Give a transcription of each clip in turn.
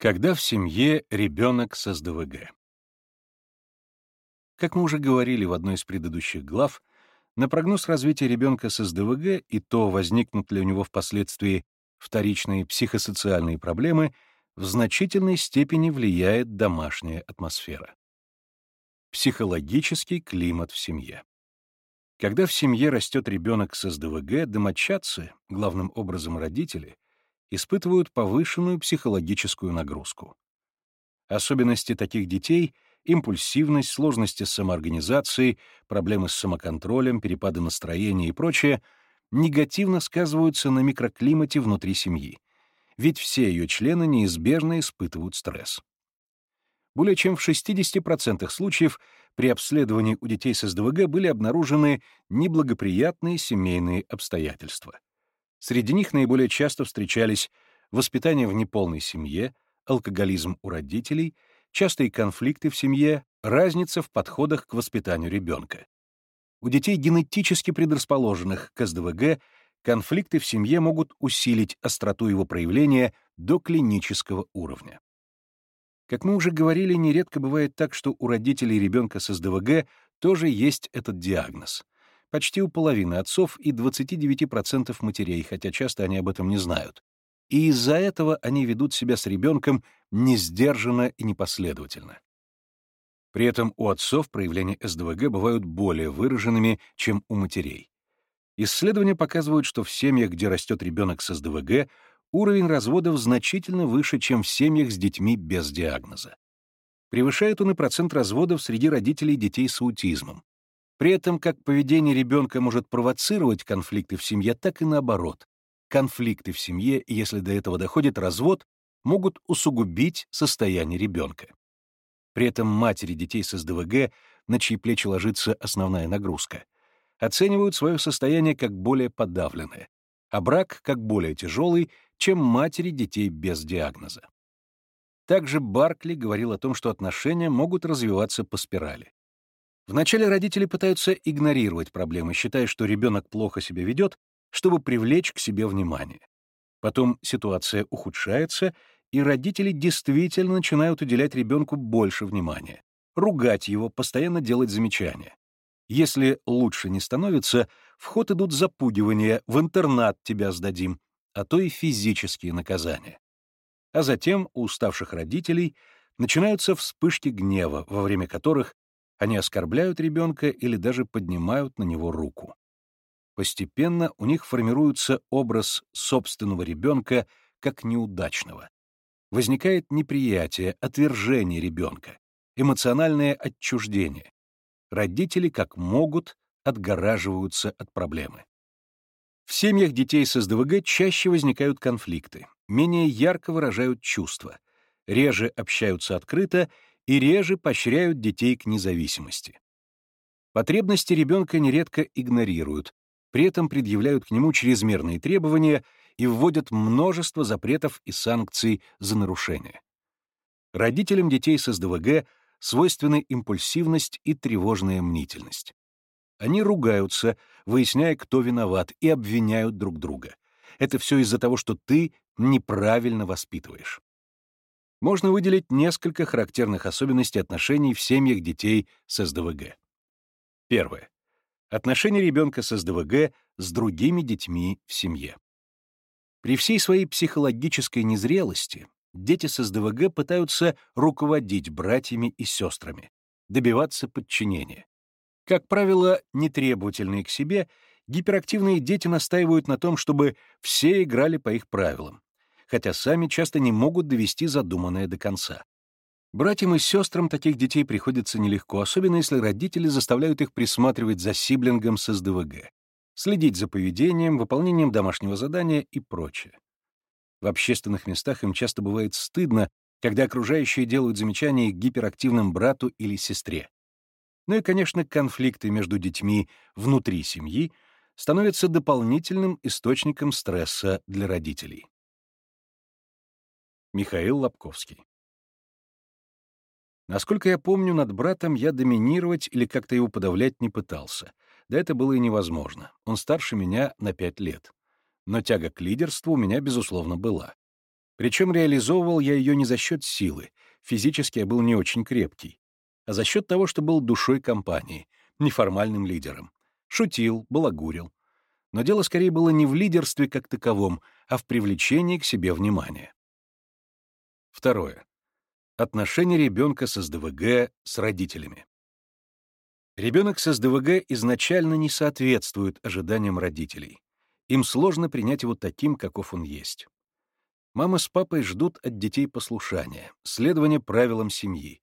Когда в семье ребенок с СДВГ? Как мы уже говорили в одной из предыдущих глав, на прогноз развития ребенка с СДВГ и то, возникнут ли у него впоследствии вторичные психосоциальные проблемы, в значительной степени влияет домашняя атмосфера. Психологический климат в семье. Когда в семье растет ребенок с СДВГ, домочадцы, главным образом родители, испытывают повышенную психологическую нагрузку. Особенности таких детей — импульсивность, сложности с самоорганизацией, проблемы с самоконтролем, перепады настроения и прочее — негативно сказываются на микроклимате внутри семьи, ведь все ее члены неизбежно испытывают стресс. Более чем в 60% случаев при обследовании у детей с СДВГ были обнаружены неблагоприятные семейные обстоятельства. Среди них наиболее часто встречались воспитание в неполной семье, алкоголизм у родителей, частые конфликты в семье, разница в подходах к воспитанию ребенка. У детей генетически предрасположенных к СДВГ конфликты в семье могут усилить остроту его проявления до клинического уровня. Как мы уже говорили, нередко бывает так, что у родителей ребенка с СДВГ тоже есть этот диагноз — почти у половины отцов и 29% матерей, хотя часто они об этом не знают. И из-за этого они ведут себя с ребенком несдержанно и непоследовательно. При этом у отцов проявления СДВГ бывают более выраженными, чем у матерей. Исследования показывают, что в семьях, где растет ребенок с СДВГ, уровень разводов значительно выше, чем в семьях с детьми без диагноза. Превышает он и процент разводов среди родителей детей с аутизмом, при этом как поведение ребенка может провоцировать конфликты в семье, так и наоборот. Конфликты в семье, если до этого доходит развод, могут усугубить состояние ребенка. При этом матери детей с СДВГ, на чьи плечи ложится основная нагрузка, оценивают свое состояние как более подавленное, а брак как более тяжелый, чем матери детей без диагноза. Также Баркли говорил о том, что отношения могут развиваться по спирали. Вначале родители пытаются игнорировать проблемы, считая, что ребенок плохо себя ведет, чтобы привлечь к себе внимание. Потом ситуация ухудшается, и родители действительно начинают уделять ребенку больше внимания, ругать его, постоянно делать замечания. Если лучше не становится, в ход идут запугивания, в интернат тебя сдадим, а то и физические наказания. А затем у уставших родителей начинаются вспышки гнева, во время которых они оскорбляют ребенка или даже поднимают на него руку. Постепенно у них формируется образ собственного ребенка как неудачного. Возникает неприятие, отвержение ребенка, эмоциональное отчуждение. Родители, как могут, отгораживаются от проблемы. В семьях детей с СДВГ чаще возникают конфликты, менее ярко выражают чувства, реже общаются открыто и реже поощряют детей к независимости. Потребности ребенка нередко игнорируют, при этом предъявляют к нему чрезмерные требования и вводят множество запретов и санкций за нарушение. Родителям детей с СДВГ свойственны импульсивность и тревожная мнительность. Они ругаются, выясняя, кто виноват, и обвиняют друг друга. Это все из-за того, что ты неправильно воспитываешь можно выделить несколько характерных особенностей отношений в семьях детей с СДВГ. Первое. Отношения ребенка с СДВГ с другими детьми в семье. При всей своей психологической незрелости дети с СДВГ пытаются руководить братьями и сестрами, добиваться подчинения. Как правило, нетребовательные к себе, гиперактивные дети настаивают на том, чтобы все играли по их правилам, хотя сами часто не могут довести задуманное до конца. Братьям и сестрам таких детей приходится нелегко, особенно если родители заставляют их присматривать за сиблингом с СДВГ, следить за поведением, выполнением домашнего задания и прочее. В общественных местах им часто бывает стыдно, когда окружающие делают замечания гиперактивным брату или сестре. Ну и, конечно, конфликты между детьми внутри семьи становятся дополнительным источником стресса для родителей. Михаил Лобковский. Насколько я помню, над братом я доминировать или как-то его подавлять не пытался. Да это было и невозможно. Он старше меня на пять лет. Но тяга к лидерству у меня, безусловно, была. Причем реализовывал я ее не за счет силы, физически я был не очень крепкий, а за счет того, что был душой компании, неформальным лидером. Шутил, балагурил. Но дело скорее было не в лидерстве как таковом, а в привлечении к себе внимания. Второе. Отношение ребенка с СДВГ с родителями. Ребенок с СДВГ изначально не соответствует ожиданиям родителей. Им сложно принять его таким, каков он есть. Мама с папой ждут от детей послушания, следования правилам семьи,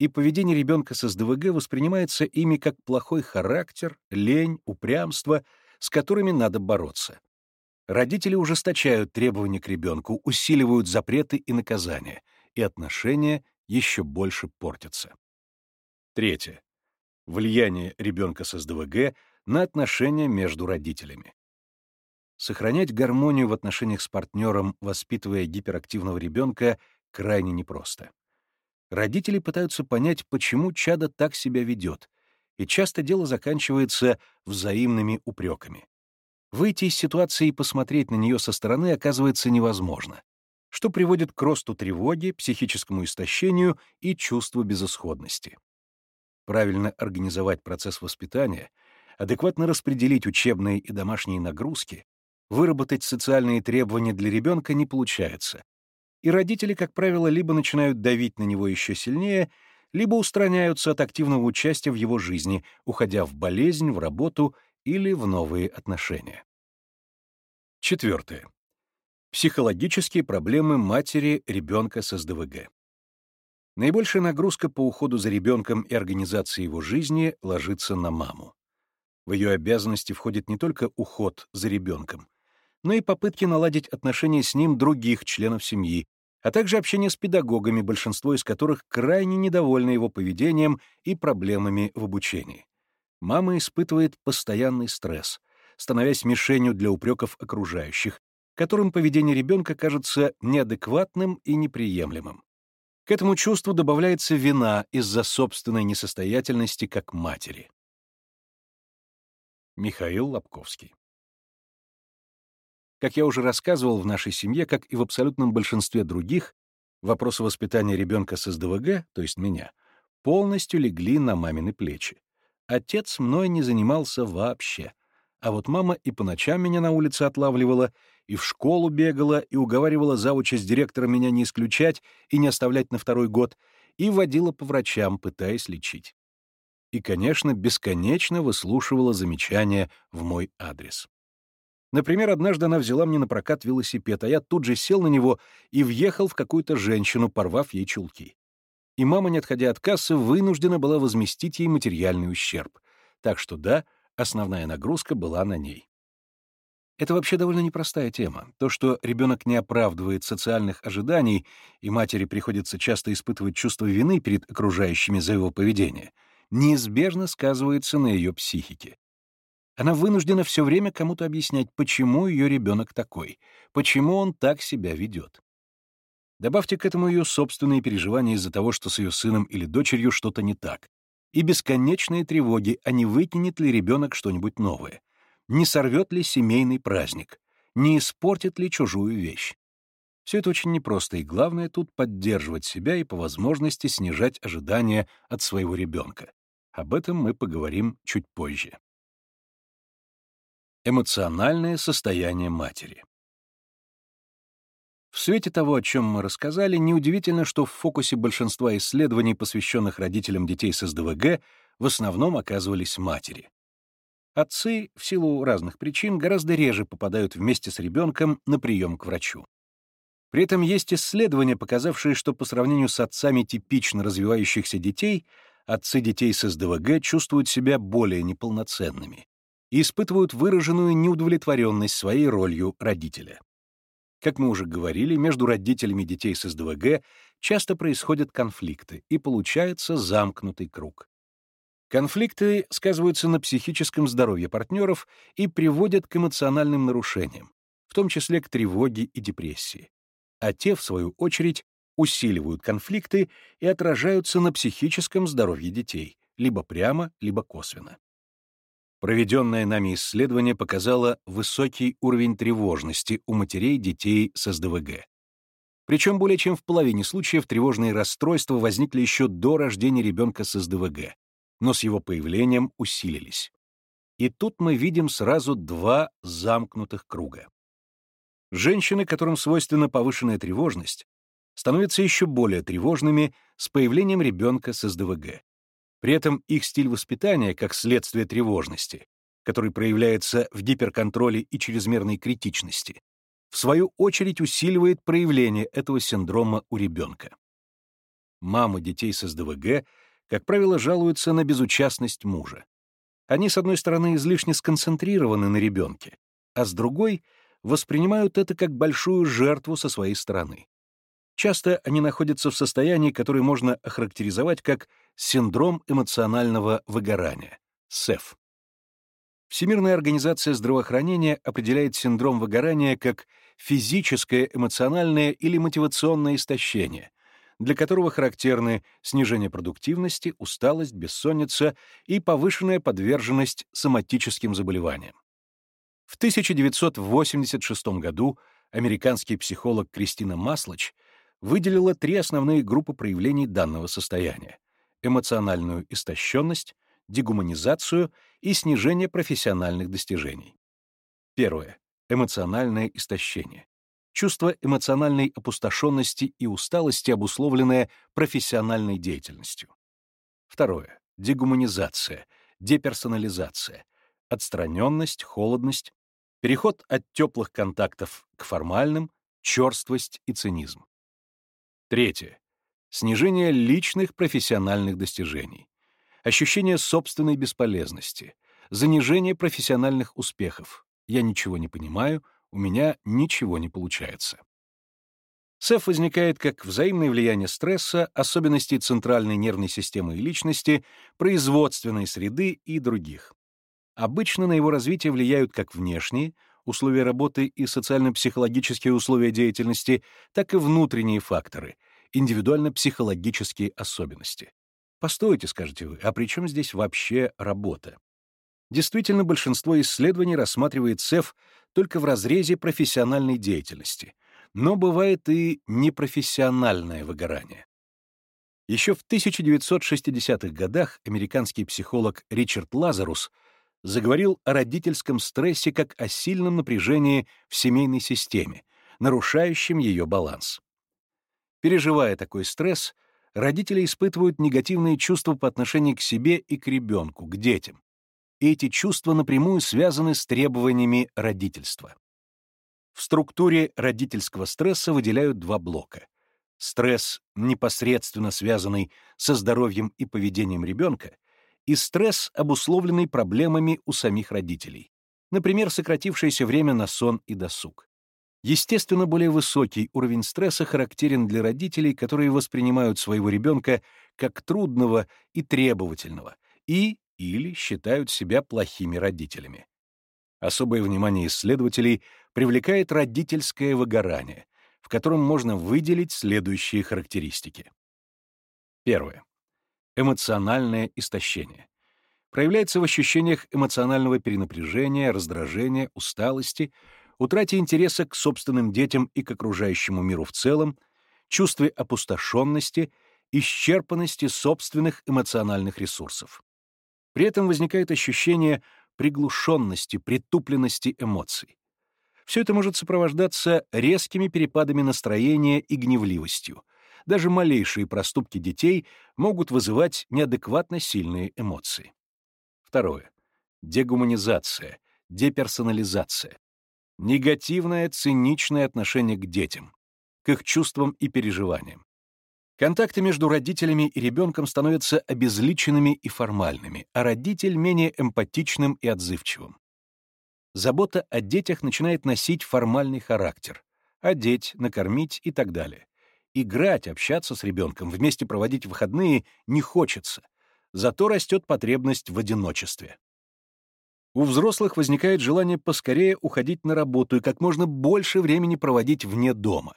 и поведение ребенка с СДВГ воспринимается ими как плохой характер, лень, упрямство, с которыми надо бороться. Родители ужесточают требования к ребенку, усиливают запреты и наказания, и отношения еще больше портятся. Третье. Влияние ребенка с СДВГ на отношения между родителями. Сохранять гармонию в отношениях с партнером, воспитывая гиперактивного ребенка, крайне непросто. Родители пытаются понять, почему чадо так себя ведет, и часто дело заканчивается взаимными упреками. Выйти из ситуации и посмотреть на нее со стороны оказывается невозможно, что приводит к росту тревоги, психическому истощению и чувству безысходности. Правильно организовать процесс воспитания, адекватно распределить учебные и домашние нагрузки, выработать социальные требования для ребенка не получается. И родители, как правило, либо начинают давить на него еще сильнее, либо устраняются от активного участия в его жизни, уходя в болезнь, в работу или в новые отношения. Четвертое. Психологические проблемы матери ребенка с СДВГ. Наибольшая нагрузка по уходу за ребенком и организации его жизни ложится на маму. В ее обязанности входит не только уход за ребенком, но и попытки наладить отношения с ним других членов семьи, а также общение с педагогами, большинство из которых крайне недовольны его поведением и проблемами в обучении. Мама испытывает постоянный стресс, становясь мишенью для упреков окружающих, которым поведение ребенка кажется неадекватным и неприемлемым. К этому чувству добавляется вина из-за собственной несостоятельности как матери. Михаил Лобковский как я уже рассказывал, в нашей семье, как и в абсолютном большинстве других, вопросы воспитания ребенка с СДВГ, то есть меня, полностью легли на мамины плечи. Отец мной не занимался вообще. А вот мама и по ночам меня на улице отлавливала, и в школу бегала, и уговаривала завуча с директором меня не исключать и не оставлять на второй год, и водила по врачам, пытаясь лечить. И, конечно, бесконечно выслушивала замечания в мой адрес. Например, однажды она взяла мне на прокат велосипед, а я тут же сел на него и въехал в какую-то женщину, порвав ей чулки. И мама, не отходя от кассы, вынуждена была возместить ей материальный ущерб. Так что да, основная нагрузка была на ней. Это вообще довольно непростая тема. То, что ребенок не оправдывает социальных ожиданий, и матери приходится часто испытывать чувство вины перед окружающими за его поведение, неизбежно сказывается на ее психике. Она вынуждена все время кому-то объяснять, почему ее ребенок такой, почему он так себя ведет. Добавьте к этому ее собственные переживания из-за того, что с ее сыном или дочерью что-то не так, и бесконечные тревоги, а не выкинет ли ребенок что-нибудь новое, не сорвет ли семейный праздник, не испортит ли чужую вещь. Все это очень непросто, и главное тут поддерживать себя и по возможности снижать ожидания от своего ребенка. Об этом мы поговорим чуть позже. Эмоциональное состояние матери. В свете того, о чем мы рассказали, неудивительно, что в фокусе большинства исследований, посвященных родителям детей с СДВГ, в основном оказывались матери. Отцы, в силу разных причин, гораздо реже попадают вместе с ребенком на прием к врачу. При этом есть исследования, показавшие, что по сравнению с отцами типично развивающихся детей, отцы детей с СДВГ чувствуют себя более неполноценными и испытывают выраженную неудовлетворенность своей ролью родителя. Как мы уже говорили, между родителями детей с СДВГ часто происходят конфликты, и получается замкнутый круг. Конфликты сказываются на психическом здоровье партнеров и приводят к эмоциональным нарушениям, в том числе к тревоге и депрессии. А те, в свою очередь, усиливают конфликты и отражаются на психическом здоровье детей, либо прямо, либо косвенно. Проведенное нами исследование показало высокий уровень тревожности у матерей детей с СДВГ. Причем более чем в половине случаев тревожные расстройства возникли еще до рождения ребенка с СДВГ, но с его появлением усилились. И тут мы видим сразу два замкнутых круга. Женщины, которым свойственна повышенная тревожность, становятся еще более тревожными с появлением ребенка с СДВГ. При этом их стиль воспитания, как следствие тревожности, который проявляется в гиперконтроле и чрезмерной критичности, в свою очередь усиливает проявление этого синдрома у ребенка. Мамы детей с СДВГ, как правило, жалуются на безучастность мужа. Они, с одной стороны, излишне сконцентрированы на ребенке, а с другой — воспринимают это как большую жертву со своей стороны. Часто они находятся в состоянии, которое можно охарактеризовать как синдром эмоционального выгорания, СЭФ. Всемирная организация здравоохранения определяет синдром выгорания как физическое, эмоциональное или мотивационное истощение, для которого характерны снижение продуктивности, усталость, бессонница и повышенная подверженность соматическим заболеваниям. В 1986 году американский психолог Кристина Маслоч выделила три основные группы проявлений данного состояния — эмоциональную истощенность, дегуманизацию и снижение профессиональных достижений. Первое. Эмоциональное истощение. Чувство эмоциональной опустошенности и усталости, обусловленное профессиональной деятельностью. Второе. Дегуманизация, деперсонализация, отстраненность, холодность, переход от теплых контактов к формальным, черствость и цинизм. Третье. Снижение личных профессиональных достижений. Ощущение собственной бесполезности. Занижение профессиональных успехов. Я ничего не понимаю, у меня ничего не получается. СЭФ возникает как взаимное влияние стресса, особенностей центральной нервной системы и личности, производственной среды и других. Обычно на его развитие влияют как внешние, условия работы и социально-психологические условия деятельности, так и внутренние факторы, индивидуально-психологические особенности. Постойте, скажете вы, а при чем здесь вообще работа? Действительно, большинство исследований рассматривает СЭФ только в разрезе профессиональной деятельности, но бывает и непрофессиональное выгорание. Еще в 1960-х годах американский психолог Ричард Лазарус заговорил о родительском стрессе как о сильном напряжении в семейной системе, нарушающем ее баланс. Переживая такой стресс, родители испытывают негативные чувства по отношению к себе и к ребенку, к детям. И эти чувства напрямую связаны с требованиями родительства. В структуре родительского стресса выделяют два блока. Стресс, непосредственно связанный со здоровьем и поведением ребенка, и стресс, обусловленный проблемами у самих родителей. Например, сократившееся время на сон и досуг. Естественно, более высокий уровень стресса характерен для родителей, которые воспринимают своего ребенка как трудного и требовательного, и или считают себя плохими родителями. Особое внимание исследователей привлекает родительское выгорание, в котором можно выделить следующие характеристики. Первое. Эмоциональное истощение. Проявляется в ощущениях эмоционального перенапряжения, раздражения, усталости, утрате интереса к собственным детям и к окружающему миру в целом, чувстве опустошенности, исчерпанности собственных эмоциональных ресурсов. При этом возникает ощущение приглушенности, притупленности эмоций. Все это может сопровождаться резкими перепадами настроения и гневливостью. Даже малейшие проступки детей могут вызывать неадекватно сильные эмоции. Второе. Дегуманизация, деперсонализация. Негативное, циничное отношение к детям, к их чувствам и переживаниям. Контакты между родителями и ребенком становятся обезличенными и формальными, а родитель — менее эмпатичным и отзывчивым. Забота о детях начинает носить формальный характер — одеть, накормить и так далее. Играть, общаться с ребенком, вместе проводить выходные не хочется, зато растет потребность в одиночестве. У взрослых возникает желание поскорее уходить на работу и как можно больше времени проводить вне дома.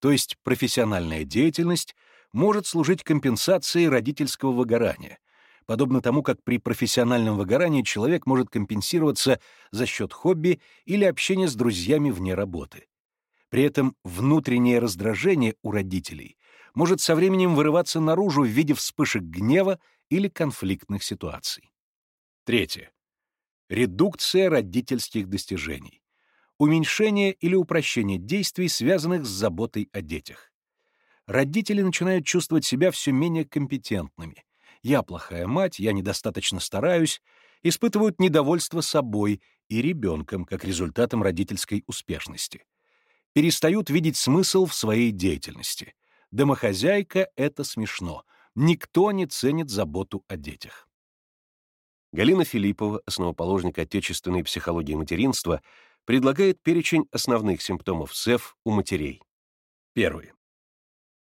То есть профессиональная деятельность может служить компенсацией родительского выгорания, подобно тому, как при профессиональном выгорании человек может компенсироваться за счет хобби или общения с друзьями вне работы. При этом внутреннее раздражение у родителей может со временем вырываться наружу в виде вспышек гнева или конфликтных ситуаций. Третье. Редукция родительских достижений. Уменьшение или упрощение действий, связанных с заботой о детях. Родители начинают чувствовать себя все менее компетентными. Я плохая мать, я недостаточно стараюсь, испытывают недовольство собой и ребенком как результатом родительской успешности. Перестают видеть смысл в своей деятельности. Домохозяйка — это смешно. Никто не ценит заботу о детях. Галина Филиппова, основоположник отечественной психологии материнства, предлагает перечень основных симптомов СЭФ у матерей. Первый.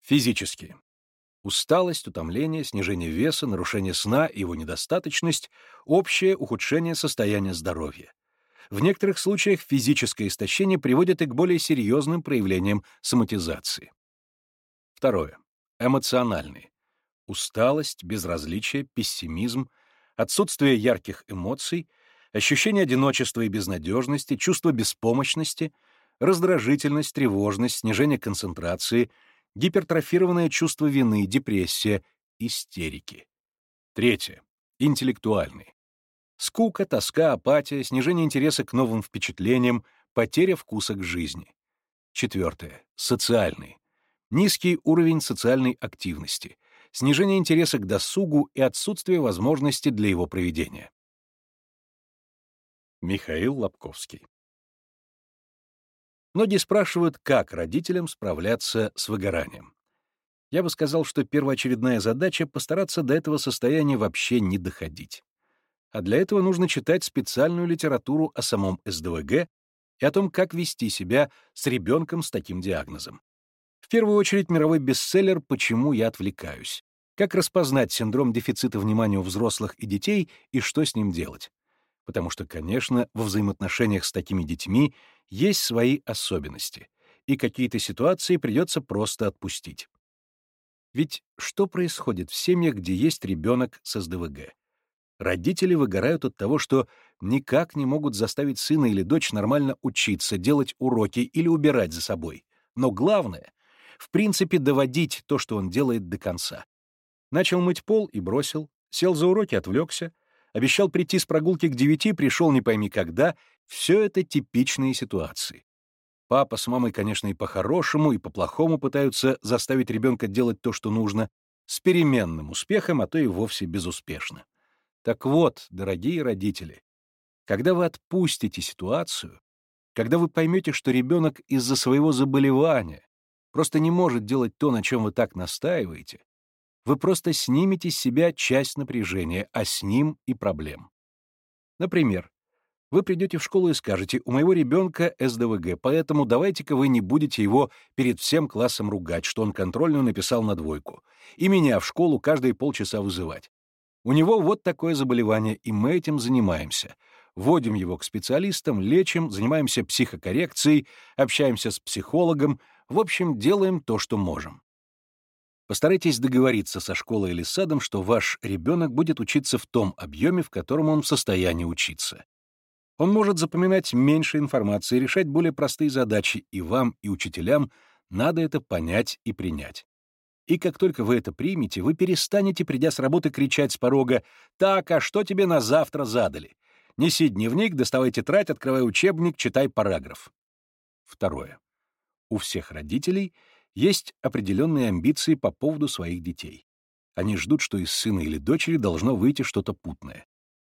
Физические. Усталость, утомление, снижение веса, нарушение сна его недостаточность, общее ухудшение состояния здоровья. В некоторых случаях физическое истощение приводит и к более серьезным проявлениям соматизации. Второе. Эмоциональные. Усталость, безразличие, пессимизм, отсутствие ярких эмоций, ощущение одиночества и безнадежности, чувство беспомощности, раздражительность, тревожность, снижение концентрации, гипертрофированное чувство вины, депрессия, истерики. Третье. Интеллектуальный. Скука, тоска, апатия, снижение интереса к новым впечатлениям, потеря вкуса к жизни. Четвертое. Социальный. Низкий уровень социальной активности, снижение интереса к досугу и отсутствие возможности для его проведения. Михаил Лобковский Многие спрашивают, как родителям справляться с выгоранием. Я бы сказал, что первоочередная задача — постараться до этого состояния вообще не доходить а для этого нужно читать специальную литературу о самом СДВГ и о том, как вести себя с ребенком с таким диагнозом. В первую очередь мировой бестселлер «Почему я отвлекаюсь?» Как распознать синдром дефицита внимания у взрослых и детей и что с ним делать? Потому что, конечно, во взаимоотношениях с такими детьми есть свои особенности, и какие-то ситуации придется просто отпустить. Ведь что происходит в семьях, где есть ребенок с СДВГ? Родители выгорают от того, что никак не могут заставить сына или дочь нормально учиться, делать уроки или убирать за собой. Но главное — в принципе доводить то, что он делает, до конца. Начал мыть пол и бросил, сел за уроки, отвлекся, обещал прийти с прогулки к девяти, пришел не пойми когда. Все это типичные ситуации. Папа с мамой, конечно, и по-хорошему, и по-плохому пытаются заставить ребенка делать то, что нужно, с переменным успехом, а то и вовсе безуспешно. Так вот, дорогие родители, когда вы отпустите ситуацию, когда вы поймете, что ребенок из-за своего заболевания просто не может делать то, на чем вы так настаиваете, вы просто снимете с себя часть напряжения, а с ним и проблем. Например, вы придете в школу и скажете, у моего ребенка СДВГ, поэтому давайте-ка вы не будете его перед всем классом ругать, что он контрольную написал на двойку, и меня в школу каждые полчаса вызывать. У него вот такое заболевание, и мы этим занимаемся. Вводим его к специалистам, лечим, занимаемся психокоррекцией, общаемся с психологом, в общем, делаем то, что можем. Постарайтесь договориться со школой или садом, что ваш ребенок будет учиться в том объеме, в котором он в состоянии учиться. Он может запоминать меньше информации, решать более простые задачи, и вам, и учителям надо это понять и принять. И как только вы это примете, вы перестанете, придя с работы, кричать с порога «Так, а что тебе на завтра задали?» Неси дневник, доставай тетрадь, открывай учебник, читай параграф. Второе. У всех родителей есть определенные амбиции по поводу своих детей. Они ждут, что из сына или дочери должно выйти что-то путное.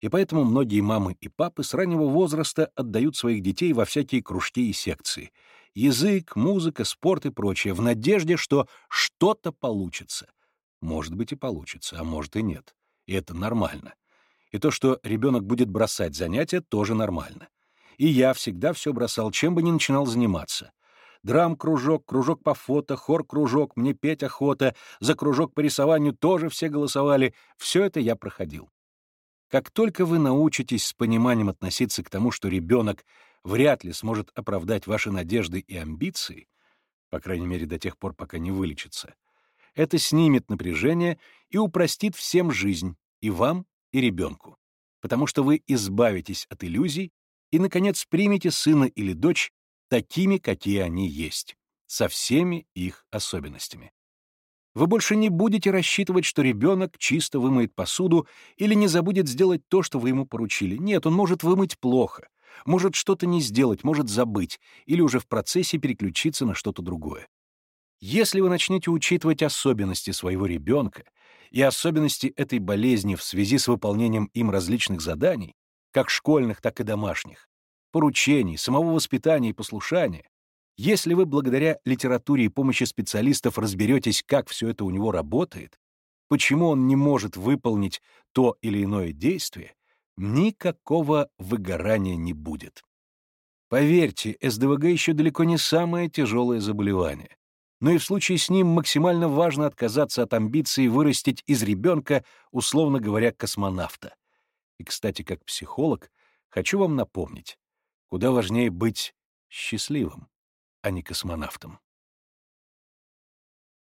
И поэтому многие мамы и папы с раннего возраста отдают своих детей во всякие кружки и секции, язык, музыка, спорт и прочее, в надежде, что что-то получится. Может быть и получится, а может и нет. И это нормально. И то, что ребенок будет бросать занятия, тоже нормально. И я всегда все бросал, чем бы ни начинал заниматься. Драм-кружок, кружок по фото, хор-кружок, мне петь охота, за кружок по рисованию тоже все голосовали. Все это я проходил. Как только вы научитесь с пониманием относиться к тому, что ребенок вряд ли сможет оправдать ваши надежды и амбиции, по крайней мере до тех пор, пока не вылечится, это снимет напряжение и упростит всем жизнь, и вам, и ребенку, потому что вы избавитесь от иллюзий и, наконец, примете сына или дочь такими, какие они есть, со всеми их особенностями. Вы больше не будете рассчитывать, что ребенок чисто вымоет посуду или не забудет сделать то, что вы ему поручили. Нет, он может вымыть плохо, может что-то не сделать, может забыть или уже в процессе переключиться на что-то другое. Если вы начнете учитывать особенности своего ребенка и особенности этой болезни в связи с выполнением им различных заданий, как школьных, так и домашних, поручений, самого воспитания и послушания, если вы благодаря литературе и помощи специалистов разберетесь, как все это у него работает, почему он не может выполнить то или иное действие, никакого выгорания не будет. Поверьте, СДВГ еще далеко не самое тяжелое заболевание но и в случае с ним максимально важно отказаться от амбиции вырастить из ребенка, условно говоря, космонавта. И, кстати, как психолог, хочу вам напомнить, куда важнее быть счастливым, а не космонавтом.